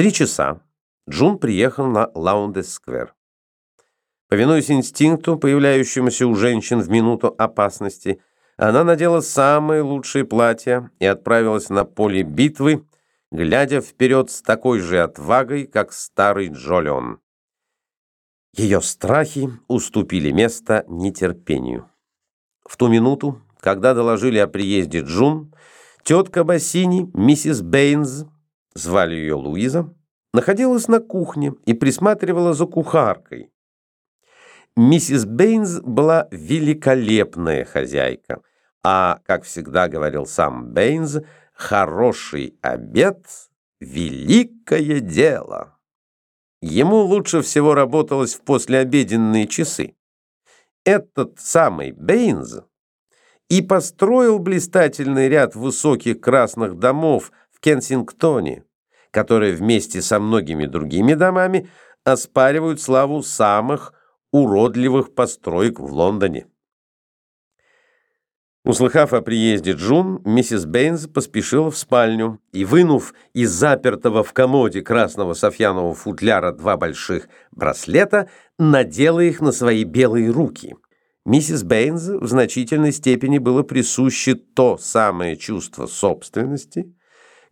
три часа Джун приехал на Лаундес-сквер. Повинуясь инстинкту, появляющемуся у женщин в минуту опасности, она надела самые лучшие платья и отправилась на поле битвы, глядя вперед с такой же отвагой, как старый Джолион. Ее страхи уступили место нетерпению. В ту минуту, когда доложили о приезде Джун, тетка Босини, миссис Бэйнс, звали ее Луиза, находилась на кухне и присматривала за кухаркой. Миссис Бэйнс была великолепная хозяйка, а, как всегда говорил сам Бэйнс, хороший обед — великое дело. Ему лучше всего работалось в послеобеденные часы. Этот самый Бэйнс и построил блистательный ряд высоких красных домов в Кенсингтоне, которые вместе со многими другими домами оспаривают славу самых уродливых построек в Лондоне. Услыхав о приезде Джун, миссис Бэйнс поспешила в спальню и, вынув из запертого в комоде красного софьянового футляра два больших браслета, надела их на свои белые руки. Миссис Бэйнс в значительной степени было присуще то самое чувство собственности,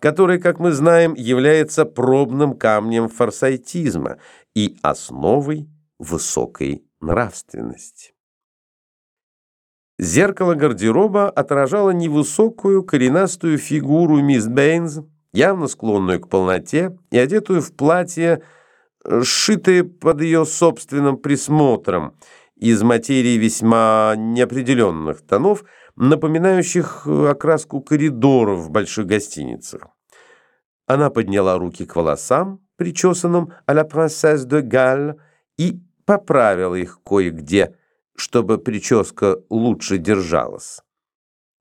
которое, как мы знаем, является пробным камнем форсайтизма и основой высокой нравственности. Зеркало гардероба отражало невысокую коренастую фигуру мисс Бэйнс, явно склонную к полноте и одетую в платье, сшитое под ее собственным присмотром, из материи весьма неопределенных тонов, напоминающих окраску коридоров в больших гостиницах. Она подняла руки к волосам, причесанным а la princesse de Galles, и поправила их кое-где, чтобы прическа лучше держалась.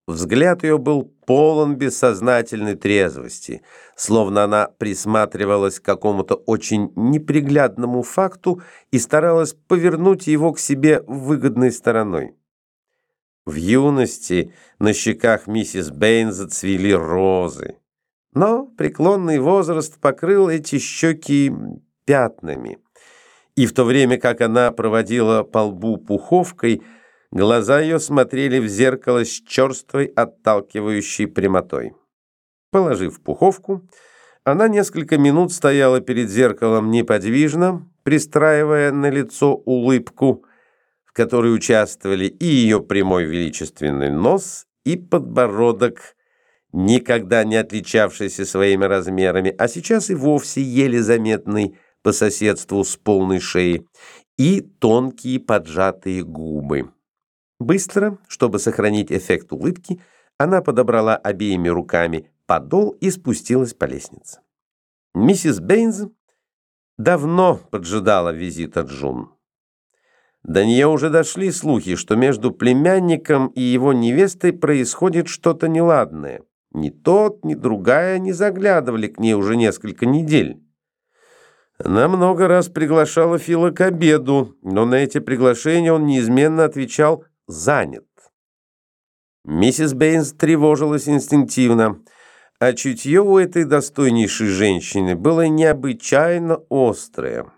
Взгляд ее был полон бессознательной трезвости, словно она присматривалась к какому-то очень неприглядному факту и старалась повернуть его к себе выгодной стороной. В юности на щеках миссис Бэйн зацвели розы, но преклонный возраст покрыл эти щеки пятнами и в то время как она проводила по лбу пуховкой, глаза ее смотрели в зеркало с черствой отталкивающей прямотой. Положив пуховку, она несколько минут стояла перед зеркалом неподвижно, пристраивая на лицо улыбку, которой участвовали и ее прямой величественный нос, и подбородок, никогда не отличавшийся своими размерами, а сейчас и вовсе еле заметный, по соседству с полной шеей, и тонкие поджатые губы. Быстро, чтобы сохранить эффект улыбки, она подобрала обеими руками подол и спустилась по лестнице. Миссис Бэйнс давно поджидала визита Джун. До нее уже дошли слухи, что между племянником и его невестой происходит что-то неладное. Ни тот, ни другая не заглядывали к ней уже несколько недель. Она много раз приглашала Фила к обеду, но на эти приглашения он неизменно отвечал «занят». Миссис Бэйнс тревожилась инстинктивно, а чутье у этой достойнейшей женщины было необычайно острое.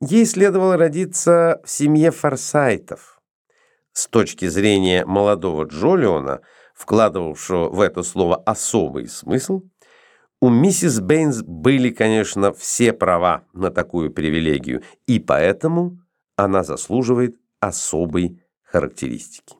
Ей следовало родиться в семье форсайтов. С точки зрения молодого Джолиона, вкладывавшего в это слово особый смысл, у миссис Бэйнс были, конечно, все права на такую привилегию, и поэтому она заслуживает особой характеристики.